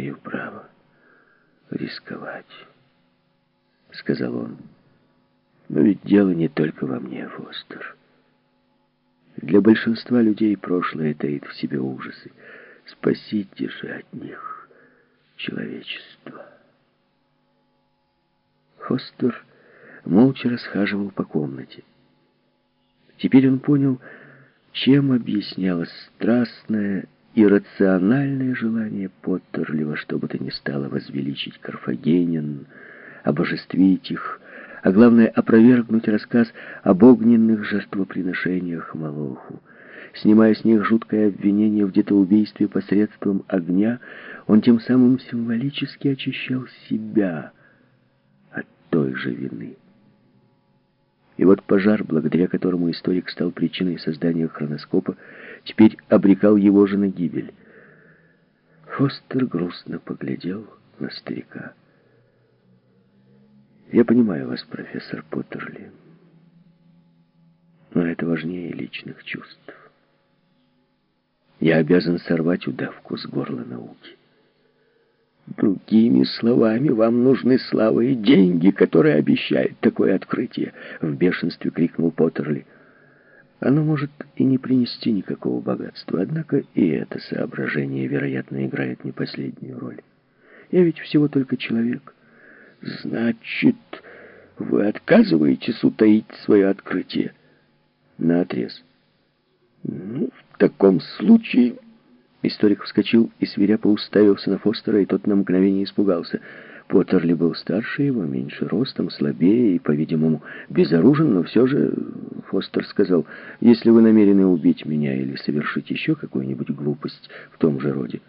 имею право рисковать, сказал он. Но ведь дело не только во мне, Фостер. Для большинства людей прошлое таит в себе ужасы. Спасите же от них человечество. Фостер молча расхаживал по комнате. Теперь он понял, чем объяснялось страстное и рациональное желание Поттерли во что бы то ни стало возвеличить Карфагенин, обожествить их, а главное опровергнуть рассказ об огненных жертвоприношениях Малоху. Снимая с них жуткое обвинение в детоубийстве посредством огня, он тем самым символически очищал себя от той же вины. И вот пожар, благодаря которому историк стал причиной создания хроноскопа, теперь обрекал его же на гибель. Фостер грустно поглядел на старика. «Я понимаю вас, профессор Поттерли, но это важнее личных чувств. Я обязан сорвать удавку с горла науки. Другими словами, вам нужны слава и деньги, которые обещают такое открытие, в бешенстве крикнул Поттерли. Оно может и не принести никакого богатства, однако и это соображение, вероятно, играет не последнюю роль. Я ведь всего только человек. Значит, вы отказываетесь утаить свое открытие? На отрез. Ну, в таком случае... Историк вскочил и свирепо уставился на Фостера, и тот на мгновение испугался. Поттерли был старше его, меньше ростом, слабее и, по-видимому, безоружен, но все же Фостер сказал, «Если вы намерены убить меня или совершить еще какую-нибудь глупость в том же роде,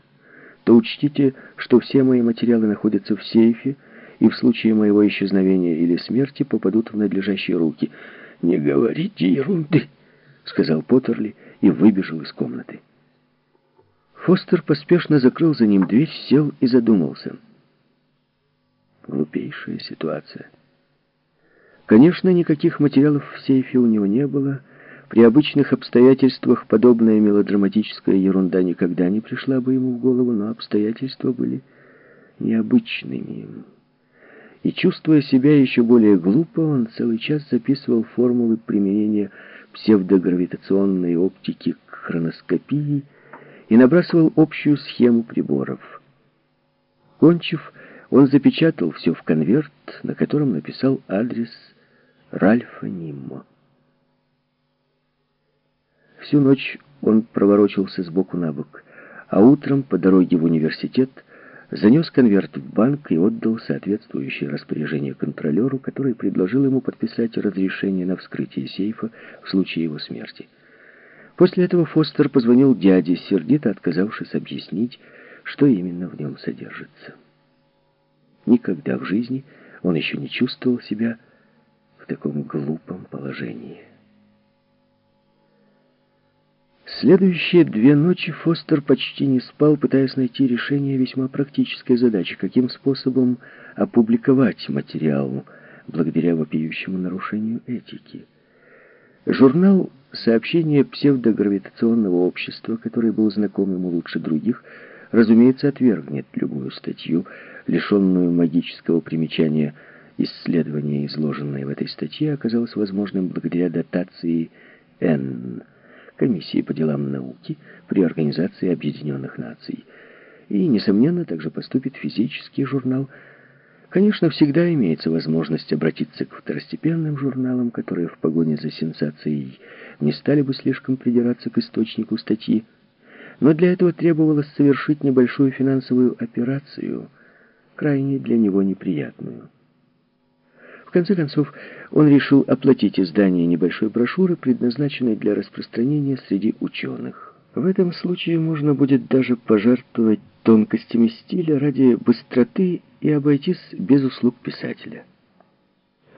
то учтите, что все мои материалы находятся в сейфе и в случае моего исчезновения или смерти попадут в надлежащие руки». «Не говорите ерунды», — сказал Поттерли и выбежал из комнаты. Фостер поспешно закрыл за ним дверь, сел и задумался. Глупейшая ситуация. Конечно, никаких материалов в сейфе у него не было. При обычных обстоятельствах подобная мелодраматическая ерунда никогда не пришла бы ему в голову, но обстоятельства были необычными. И, чувствуя себя еще более глупо, он целый час записывал формулы применения псевдогравитационной оптики к хроноскопии, и набрасывал общую схему приборов. Кончив, он запечатал все в конверт, на котором написал адрес Ральфа Ниммо. Всю ночь он проворочился сбоку на бок, а утром по дороге в университет занес конверт в банк и отдал соответствующее распоряжение контролеру, который предложил ему подписать разрешение на вскрытие сейфа в случае его смерти. После этого Фостер позвонил дяде, сердито отказавшись объяснить, что именно в нем содержится. Никогда в жизни он еще не чувствовал себя в таком глупом положении. Следующие две ночи Фостер почти не спал, пытаясь найти решение весьма практической задачи, каким способом опубликовать материал благодаря вопиющему нарушению этики. Журнал «Сообщение псевдогравитационного общества», который был знаком ему лучше других, разумеется, отвергнет любую статью, лишенную магического примечания. Исследование, изложенное в этой статье, оказалось возможным благодаря дотации Н. Комиссии по делам науки при Организации Объединенных Наций. И, несомненно, также поступит физический журнал «Сообщение Конечно, всегда имеется возможность обратиться к второстепенным журналам, которые в погоне за сенсацией не стали бы слишком придираться к источнику статьи. Но для этого требовалось совершить небольшую финансовую операцию, крайне для него неприятную. В конце концов, он решил оплатить издание небольшой брошюры, предназначенной для распространения среди ученых. В этом случае можно будет даже пожертвовать тонкостями стиля ради быстроты и обойтись без услуг писателя.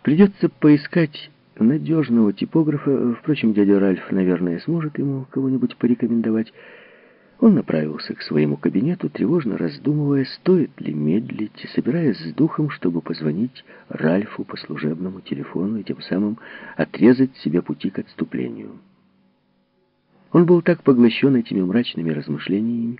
Придется поискать надежного типографа, впрочем, дядя Ральф, наверное, сможет ему кого-нибудь порекомендовать. Он направился к своему кабинету, тревожно раздумывая, стоит ли медлить, собираясь с духом, чтобы позвонить Ральфу по служебному телефону и тем самым отрезать себе пути к отступлению. Он был так поглощен этими мрачными размышлениями,